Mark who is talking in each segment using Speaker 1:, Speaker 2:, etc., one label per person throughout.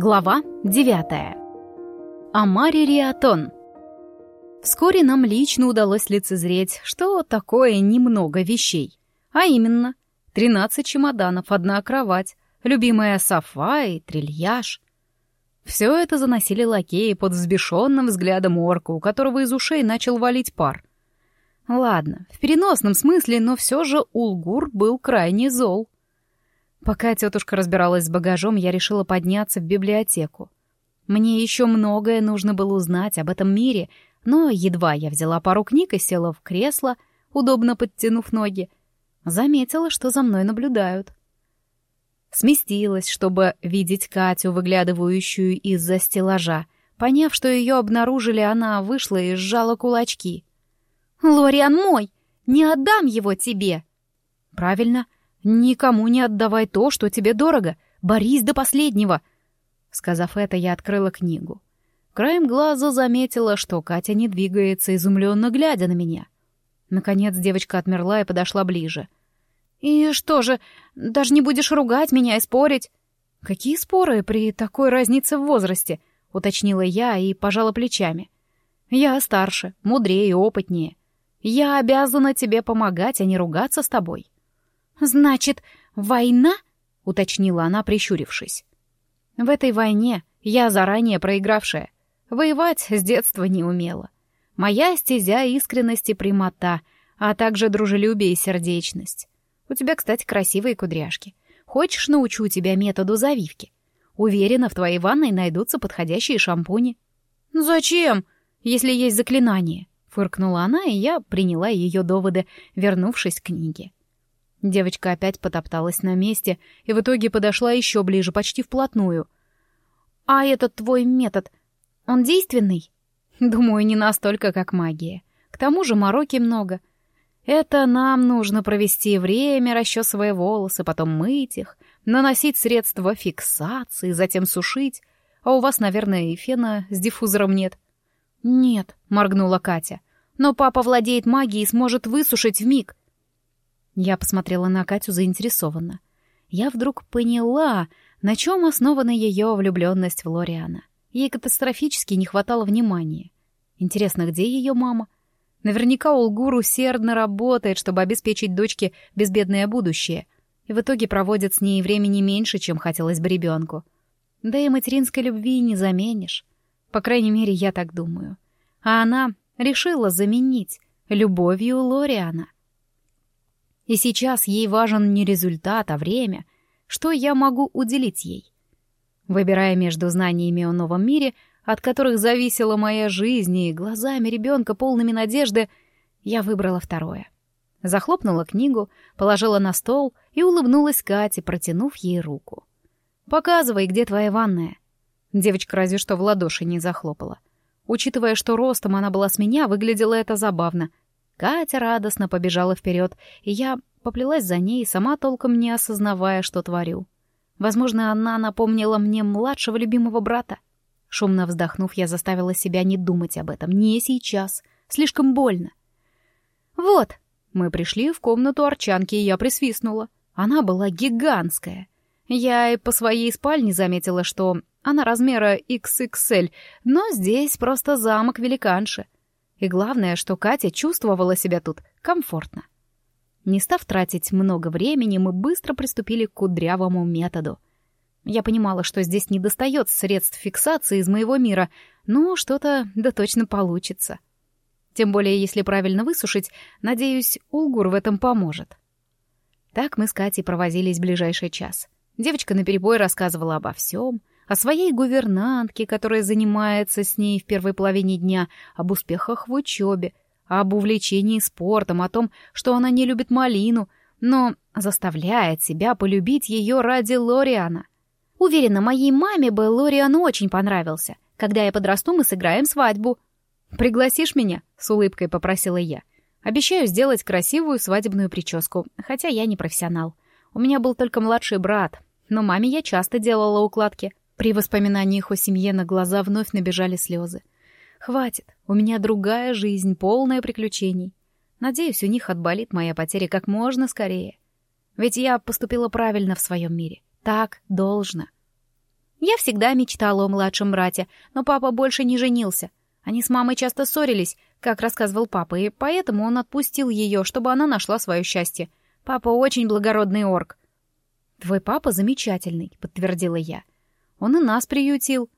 Speaker 1: Глава 9. Амари Риатон. Вскоре нам лично удалось лицезреть, что такое немного вещей. А именно, 13 чемоданов, одна кровать, любимая софа и трильяж. Все это заносили лакеи под взбешенным взглядом орка, у которого из ушей начал валить пар. Ладно, в переносном смысле, но все же Улгур был крайне зол. Пока тетушка разбиралась с багажом, я решила подняться в библиотеку. Мне еще многое нужно было узнать об этом мире, но едва я взяла пару книг и села в кресло, удобно подтянув ноги, заметила, что за мной наблюдают. Сместилась, чтобы видеть Катю, выглядывающую из-за стеллажа. Поняв, что ее обнаружили, она вышла и сжала кулачки. «Лориан мой! Не отдам его тебе!» «Правильно!» «Никому не отдавай то, что тебе дорого. Борись до последнего!» Сказав это, я открыла книгу. Краем глаза заметила, что Катя не двигается, изумленно глядя на меня. Наконец девочка отмерла и подошла ближе. «И что же, даже не будешь ругать меня и спорить?» «Какие споры при такой разнице в возрасте?» — уточнила я и пожала плечами. «Я старше, мудрее и опытнее. Я обязана тебе помогать, а не ругаться с тобой». «Значит, война?» — уточнила она, прищурившись. «В этой войне я заранее проигравшая. Воевать с детства не умела. Моя стезя искренность и прямота, а также дружелюбие и сердечность. У тебя, кстати, красивые кудряшки. Хочешь, научу тебя методу завивки? Уверена, в твоей ванной найдутся подходящие шампуни». «Зачем, если есть заклинание?» — фыркнула она, и я приняла ее доводы, вернувшись к книге. Девочка опять потопталась на месте и в итоге подошла еще ближе, почти вплотную. «А этот твой метод, он действенный?» «Думаю, не настолько, как магия. К тому же мороки много. Это нам нужно провести время, расчесывая волосы, потом мыть их, наносить средства фиксации, затем сушить. А у вас, наверное, и фена с диффузором нет». «Нет», — моргнула Катя. «Но папа владеет магией и сможет высушить в миг. Я посмотрела на Катю заинтересованно. Я вдруг поняла, на чем основана ее влюбленность в Лориана. Ей катастрофически не хватало внимания. Интересно, где ее мама? Наверняка Улгур усердно работает, чтобы обеспечить дочке безбедное будущее, и в итоге проводит с ней времени меньше, чем хотелось бы ребенку. Да и материнской любви не заменишь. По крайней мере, я так думаю. А она решила заменить любовью Лориана. И сейчас ей важен не результат, а время. Что я могу уделить ей? Выбирая между знаниями о новом мире, от которых зависела моя жизнь, и глазами ребенка, полными надежды, я выбрала второе. Захлопнула книгу, положила на стол и улыбнулась Кате, протянув ей руку. «Показывай, где твоя ванная». Девочка разве что в ладоши не захлопала. Учитывая, что ростом она была с меня, выглядело это забавно. Катя радостно побежала вперед, и я поплелась за ней, сама толком не осознавая, что творю. Возможно, она напомнила мне младшего любимого брата. Шумно вздохнув, я заставила себя не думать об этом. Не сейчас. Слишком больно. «Вот!» Мы пришли в комнату Арчанки, и я присвистнула. Она была гигантская. Я и по своей спальне заметила, что она размера XXL, но здесь просто замок великанши — и главное, что Катя чувствовала себя тут комфортно. Не став тратить много времени, мы быстро приступили к кудрявому методу. Я понимала, что здесь не достает средств фиксации из моего мира, но что-то да точно получится. Тем более, если правильно высушить, надеюсь, Улгур в этом поможет. Так мы с Катей провозились ближайший час. Девочка наперебой рассказывала обо всем — о своей гувернантке, которая занимается с ней в первой половине дня, об успехах в учебе, об увлечении спортом, о том, что она не любит малину, но заставляет себя полюбить ее ради Лориана. Уверена, моей маме бы Лориан очень понравился. Когда я подрасту, мы сыграем свадьбу. «Пригласишь меня?» — с улыбкой попросила я. «Обещаю сделать красивую свадебную прическу, хотя я не профессионал. У меня был только младший брат, но маме я часто делала укладки. При воспоминаниях о семье на глаза вновь набежали слезы. «Хватит, у меня другая жизнь, полная приключений. Надеюсь, у них отболит моя потеря как можно скорее. Ведь я поступила правильно в своем мире. Так должно». Я всегда мечтала о младшем брате, но папа больше не женился. Они с мамой часто ссорились, как рассказывал папа, и поэтому он отпустил ее, чтобы она нашла свое счастье. Папа очень благородный орк. «Твой папа замечательный», — подтвердила я. «Он и нас приютил.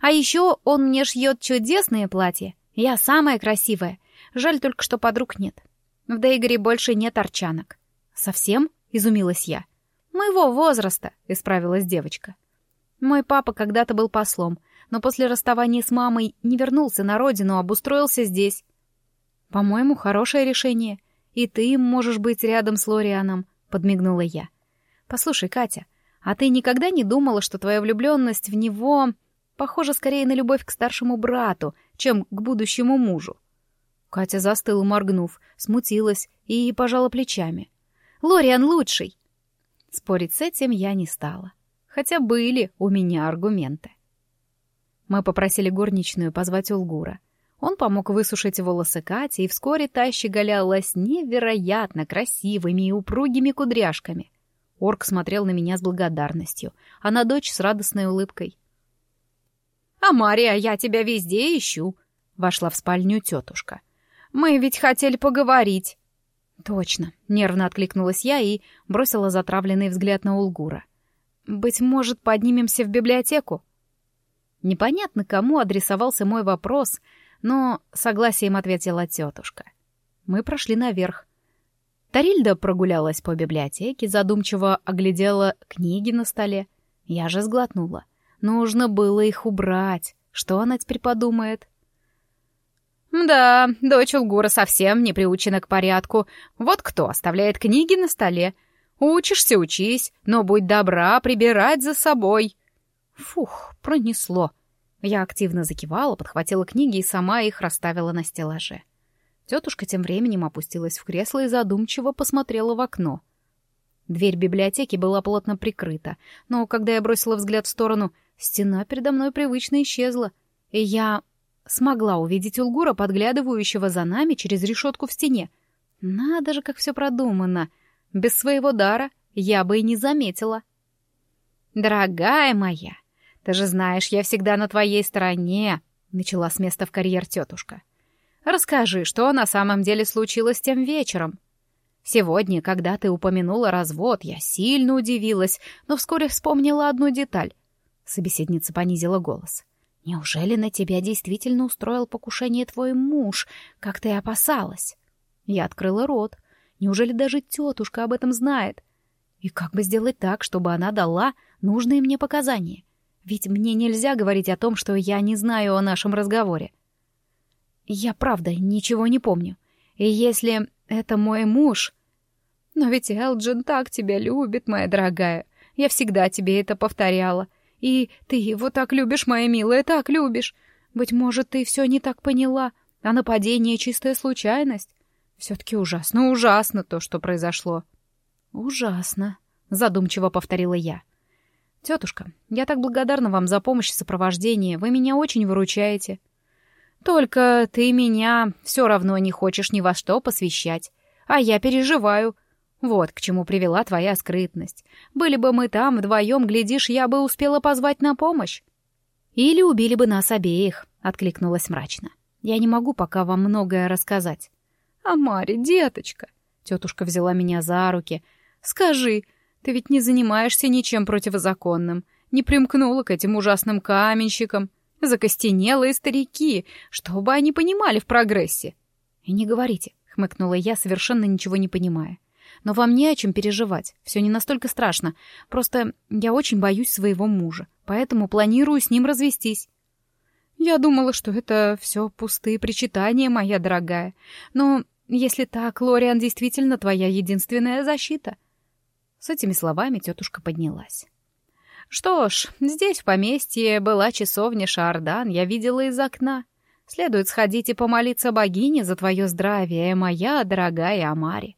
Speaker 1: А еще он мне шьет чудесные платья. Я самая красивая. Жаль только, что подруг нет. В Дейгоре больше нет арчанок». «Совсем?» — изумилась я. «Моего возраста», — исправилась девочка. Мой папа когда-то был послом, но после расставания с мамой не вернулся на родину, обустроился здесь. По-моему, хорошее решение. И ты можешь быть рядом с Лорианом, подмигнула я. Послушай, Катя, а ты никогда не думала, что твоя влюбленность в него похожа скорее на любовь к старшему брату, чем к будущему мужу? Катя застыла, моргнув, смутилась и пожала плечами. Лориан лучший. Спорить с этим я не стала хотя были у меня аргументы. Мы попросили горничную позвать Улгура. Он помог высушить волосы Кати, и вскоре та щеголялась невероятно красивыми и упругими кудряшками. Орк смотрел на меня с благодарностью, а на дочь с радостной улыбкой. «А, Мария, я тебя везде ищу!» — вошла в спальню тетушка. «Мы ведь хотели поговорить!» «Точно!» — нервно откликнулась я и бросила затравленный взгляд на Улгура. Быть может, поднимемся в библиотеку? Непонятно, кому адресовался мой вопрос, но согласием ответила тетушка. Мы прошли наверх. Тарильда прогулялась по библиотеке, задумчиво оглядела книги на столе. Я же сглотнула. Нужно было их убрать. Что она теперь подумает? «Да, дочь Улгура совсем не приучена к порядку. Вот кто оставляет книги на столе. Учишься, учись, но будь добра прибирать за собой. Фух, пронесло. Я активно закивала, подхватила книги и сама их расставила на стеллаже. Тетушка тем временем опустилась в кресло и задумчиво посмотрела в окно. Дверь библиотеки была плотно прикрыта, но когда я бросила взгляд в сторону, стена передо мной привычно исчезла, и я смогла увидеть Улгура, подглядывающего за нами через решетку в стене. Надо же, как все продумано — без своего дара я бы и не заметила. «Дорогая моя, ты же знаешь, я всегда на твоей стороне», — начала с места в карьер тетушка. «Расскажи, что на самом деле случилось тем вечером?» Сегодня, когда ты упомянула развод, я сильно удивилась, но вскоре вспомнила одну деталь. Собеседница понизила голос. «Неужели на тебя действительно устроил покушение твой муж, как ты опасалась?» Я открыла рот. Неужели даже тетушка об этом знает? И как бы сделать так, чтобы она дала нужные мне показания? Ведь мне нельзя говорить о том, что я не знаю о нашем разговоре. Я правда ничего не помню. И если это мой муж... Но ведь Элджин так тебя любит, моя дорогая. Я всегда тебе это повторяла. И ты его так любишь, моя милая, так любишь. Быть может, ты все не так поняла, а нападение — чистая случайность. Все-таки ужасно, ужасно то, что произошло. Ужасно, задумчиво повторила я. Тетушка, я так благодарна вам за помощь и сопровождение. Вы меня очень выручаете. Только ты меня все равно не хочешь ни во что посвящать. А я переживаю. Вот к чему привела твоя скрытность. Были бы мы там вдвоем, глядишь, я бы успела позвать на помощь. Или убили бы нас обеих, откликнулась мрачно. Я не могу пока вам многое рассказать. «А Маре, деточка!» Тетушка взяла меня за руки. «Скажи, ты ведь не занимаешься ничем противозаконным, не примкнула к этим ужасным каменщикам, закостенелые старики, что бы они понимали в прогрессе?» «И не говорите», — хмыкнула я, совершенно ничего не понимая. «Но вам не о чем переживать, все не настолько страшно, просто я очень боюсь своего мужа, поэтому планирую с ним развестись». «Я думала, что это все пустые причитания, моя дорогая, но если так, Лориан действительно твоя единственная защита. С этими словами тетушка поднялась. Что ж, здесь в поместье была часовня Шардан, я видела из окна. Следует сходить и помолиться богине за твое здравие, моя дорогая Амари.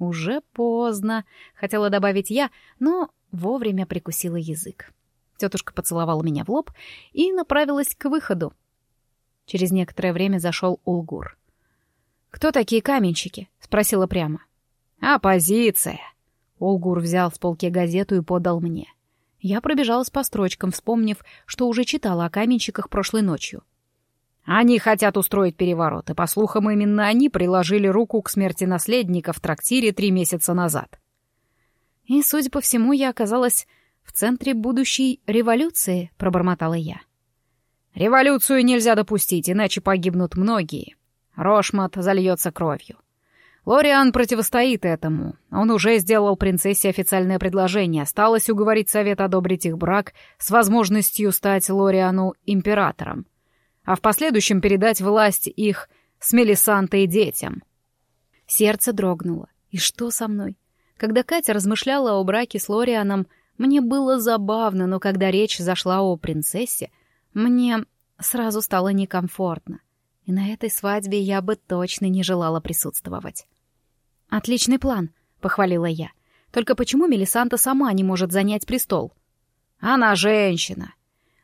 Speaker 1: Уже поздно, хотела добавить я, но вовремя прикусила язык. Тетушка поцеловала меня в лоб и направилась к выходу. Через некоторое время зашел Улгур. «Кто такие каменщики?» — спросила прямо. «Оппозиция!» Олгур взял с полки газету и подал мне. Я пробежалась по строчкам, вспомнив, что уже читала о каменщиках прошлой ночью.
Speaker 2: Они хотят устроить переворот, и, по слухам, именно они приложили руку к смерти наследника в трактире три месяца назад.
Speaker 1: И, судя по всему, я оказалась в центре будущей революции, пробормотала я.
Speaker 2: Революцию нельзя допустить, иначе погибнут многие. Рошмат зальется кровью. Лориан противостоит этому. Он уже сделал принцессе официальное предложение. Осталось уговорить совет одобрить их брак с возможностью стать Лориану императором, а в последующем передать власть их с Мелисантой детям.
Speaker 1: Сердце дрогнуло. И что со мной? Когда Катя размышляла о браке с Лорианом, мне было забавно, но когда речь зашла о принцессе, мне сразу стало некомфортно. И на этой свадьбе я бы точно не желала присутствовать. «Отличный план», — похвалила я. «Только почему Мелисанта сама не может занять престол?»
Speaker 2: «Она женщина.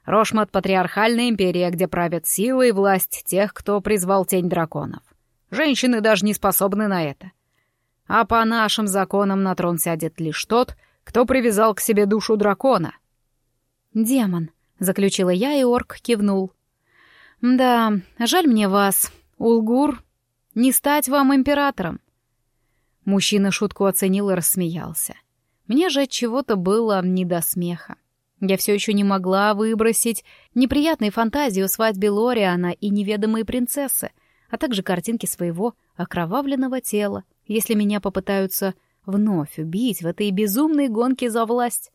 Speaker 2: Рошмат — патриархальная империя, где правят сила и власть тех, кто призвал тень драконов. Женщины даже не способны на это. А по нашим законам на трон сядет лишь тот, кто привязал к себе душу дракона».
Speaker 1: «Демон», — заключила я, и орк кивнул. «Да, жаль мне вас, Улгур, не стать вам императором. Мужчина шутку оценил и рассмеялся. Мне же от чего-то было не до смеха. Я все еще не могла выбросить неприятные фантазии о свадьбе Лориана и неведомой принцессы, а также картинки своего окровавленного тела, если меня попытаются вновь убить в этой безумной гонке за власть.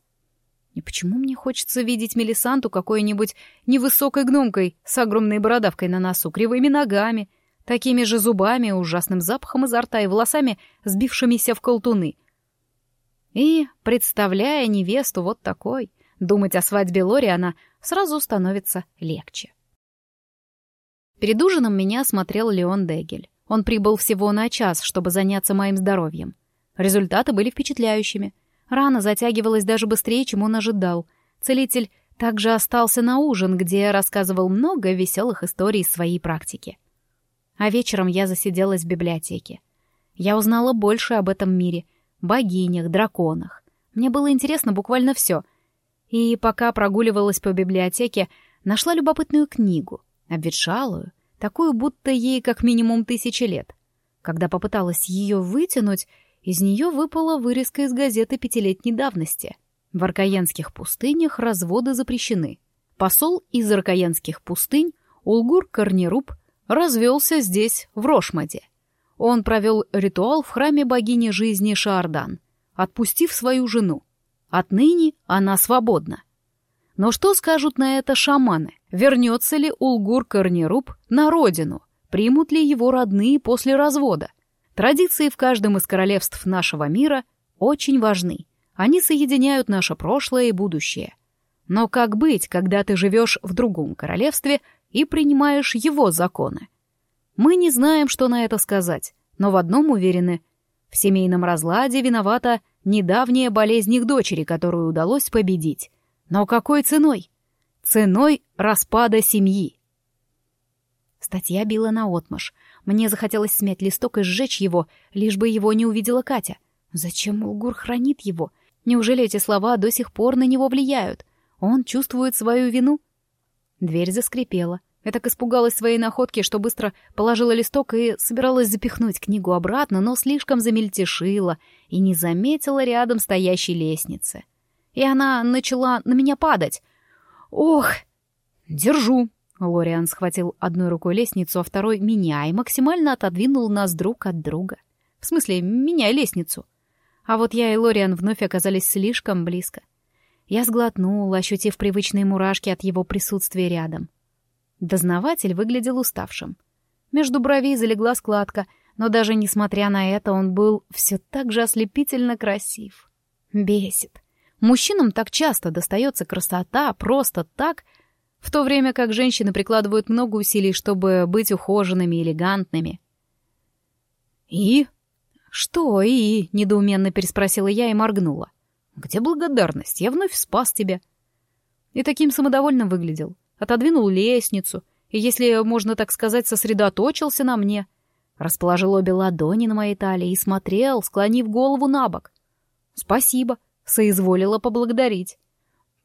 Speaker 1: И почему мне хочется видеть Мелисанту какой-нибудь невысокой гномкой с огромной бородавкой на носу, кривыми ногами — такими же зубами, ужасным запахом изо рта и волосами, сбившимися в колтуны. И, представляя невесту вот такой, думать о свадьбе Лориана сразу становится легче. Перед ужином меня смотрел Леон Дегель. Он прибыл всего на час, чтобы заняться моим здоровьем. Результаты были впечатляющими. Рана затягивалась даже быстрее, чем он ожидал. Целитель также остался на ужин, где рассказывал много веселых историй своей практики а вечером я засиделась в библиотеке. Я узнала больше об этом мире, богинях, драконах. Мне было интересно буквально все. И пока прогуливалась по библиотеке, нашла любопытную книгу, обветшалую, такую, будто ей как минимум тысячи лет. Когда попыталась ее вытянуть, из нее выпала вырезка из газеты пятилетней давности. В аркаянских пустынях разводы запрещены. Посол из аркаянских пустынь Улгур Корнеруб развелся здесь, в Рошмаде. Он провел ритуал в храме богини жизни Шаардан, отпустив свою жену. Отныне она свободна. Но что скажут на это шаманы? Вернется ли Улгур Корнеруб на родину? Примут ли его родные после развода? Традиции в каждом из королевств нашего мира очень важны. Они соединяют наше прошлое и будущее. Но как быть, когда ты живешь в другом королевстве и принимаешь его законы. Мы не знаем, что на это сказать, но в одном уверены. В семейном разладе виновата недавняя болезнь их дочери, которую удалось победить. Но какой ценой? Ценой распада семьи. Статья била наотмашь. Мне захотелось смять листок и сжечь его, лишь бы его не увидела Катя. Зачем Улгур хранит его? Неужели эти слова до сих пор на него влияют? Он чувствует свою вину? Дверь заскрипела. Я так испугалась своей находки, что быстро положила листок и собиралась запихнуть книгу обратно, но слишком замельтешила и не заметила рядом стоящей лестницы. И она начала на меня падать. «Ох!» «Держу!» Лориан схватил одной рукой лестницу, а второй — меня, и максимально отодвинул нас друг от друга. В смысле, меня и лестницу. А вот я и Лориан вновь оказались слишком близко. Я сглотнула, ощутив привычные мурашки от его присутствия рядом. Дознаватель выглядел уставшим. Между бровей залегла складка, но даже несмотря на это он был все так же ослепительно красив. Бесит. Мужчинам так часто достается красота просто так, в то время как женщины прикладывают много усилий, чтобы быть ухоженными элегантными. «И?» «Что «и?» — недоуменно переспросила я и моргнула. Где благодарность? Я вновь спас тебя. И таким самодовольным выглядел. Отодвинул лестницу, и, если можно так сказать, сосредоточился на мне. Расположил обе ладони на моей талии и смотрел, склонив голову на бок. «Спасибо», — соизволила поблагодарить.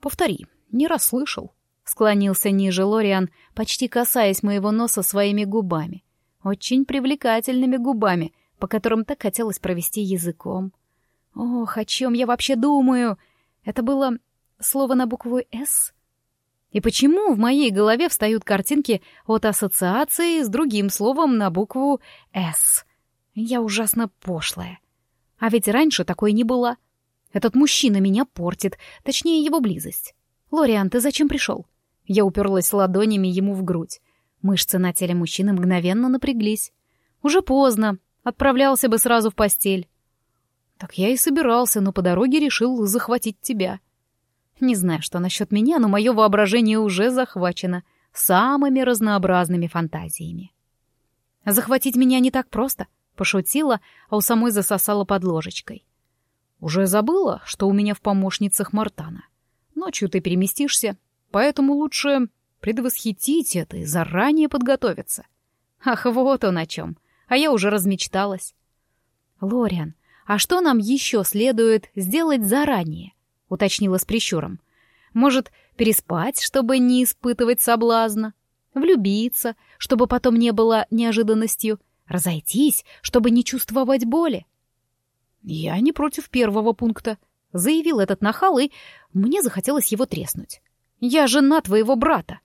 Speaker 2: Повтори, не расслышал. Склонился ниже Лориан, почти касаясь моего носа своими губами. Очень привлекательными губами, по которым так хотелось провести языком. Ох, о чем я вообще думаю? Это было слово на букву «С»? И почему в моей голове встают картинки от ассоциации с другим словом на букву «С»? Я ужасно пошлая. А ведь раньше такой не была. Этот мужчина меня портит, точнее его близость. «Лориан, ты зачем пришел?» Я уперлась ладонями ему в грудь. Мышцы на теле мужчины мгновенно напряглись. Уже поздно, отправлялся бы сразу в постель. Так я и собирался, но по дороге решил захватить тебя. Не знаю, что насчет меня, но мое воображение уже захвачено самыми разнообразными фантазиями. Захватить меня не так просто, пошутила, а у самой засосала под ложечкой. Уже забыла, что у меня в помощницах Мартана. Ночью ты переместишься, поэтому лучше предвосхитить это и заранее подготовиться. Ах, вот он о чем. А я уже размечталась. Лориан, а что нам еще следует сделать заранее? Уточнила с прищуром. Может, переспать, чтобы не испытывать соблазна? Влюбиться, чтобы потом не было неожиданностью? Разойтись, чтобы не чувствовать боли? Я не против первого пункта, заявил этот нахал, и мне захотелось его треснуть. Я жена твоего брата.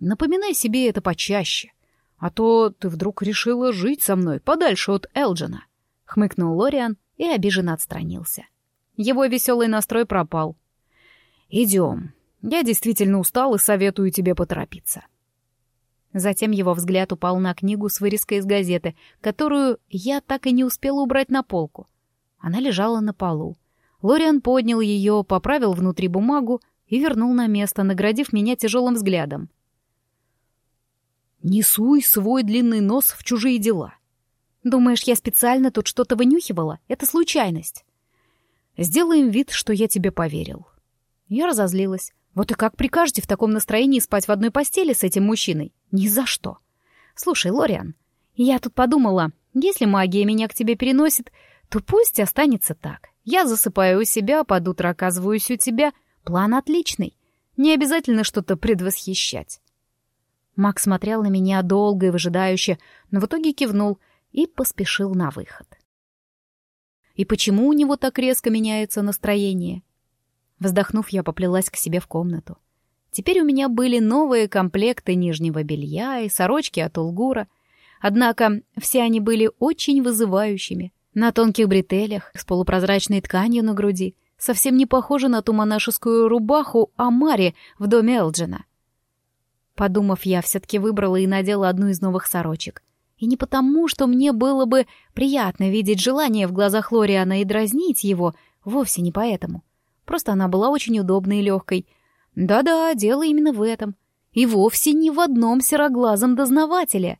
Speaker 2: Напоминай себе это почаще, а то ты вдруг решила жить со мной подальше от Элджина. Хмыкнул Лориан и обиженно отстранился. Его веселый настрой пропал. «Идем. Я действительно устал и советую тебе поторопиться». Затем его взгляд упал на книгу с вырезкой из газеты, которую я так и не успела убрать на полку. Она лежала на полу. Лориан поднял ее, поправил внутри бумагу и вернул на место, наградив меня тяжелым взглядом. «Не суй свой длинный нос в чужие дела. Думаешь, я специально тут что-то вынюхивала? Это случайность. Сделаем вид, что я тебе поверил». Я разозлилась. Вот и как прикажете в таком настроении спать в одной постели с этим мужчиной? Ни за что. Слушай, Лориан, я тут подумала, если магия меня к тебе переносит, то пусть останется так. Я засыпаю у себя, под утро оказываюсь у тебя — План отличный. Не обязательно что-то предвосхищать. Макс смотрел на меня долго и выжидающе, но в итоге кивнул и поспешил на выход. И почему у него так резко меняется настроение? Вздохнув, я поплелась к себе в комнату. Теперь у меня были новые комплекты нижнего белья и сорочки от Улгура. Однако все они были очень вызывающими. На тонких бретелях, с полупрозрачной тканью на груди — совсем не похожа на ту монашескую рубаху Амари в доме Элджина. Подумав, я все-таки выбрала и надела одну из новых сорочек. И не потому, что мне было бы приятно видеть желание в глазах Лориана и дразнить его, вовсе не поэтому. Просто она была очень удобной и легкой. Да-да, дело именно в этом. И вовсе не в одном сероглазом дознавателе.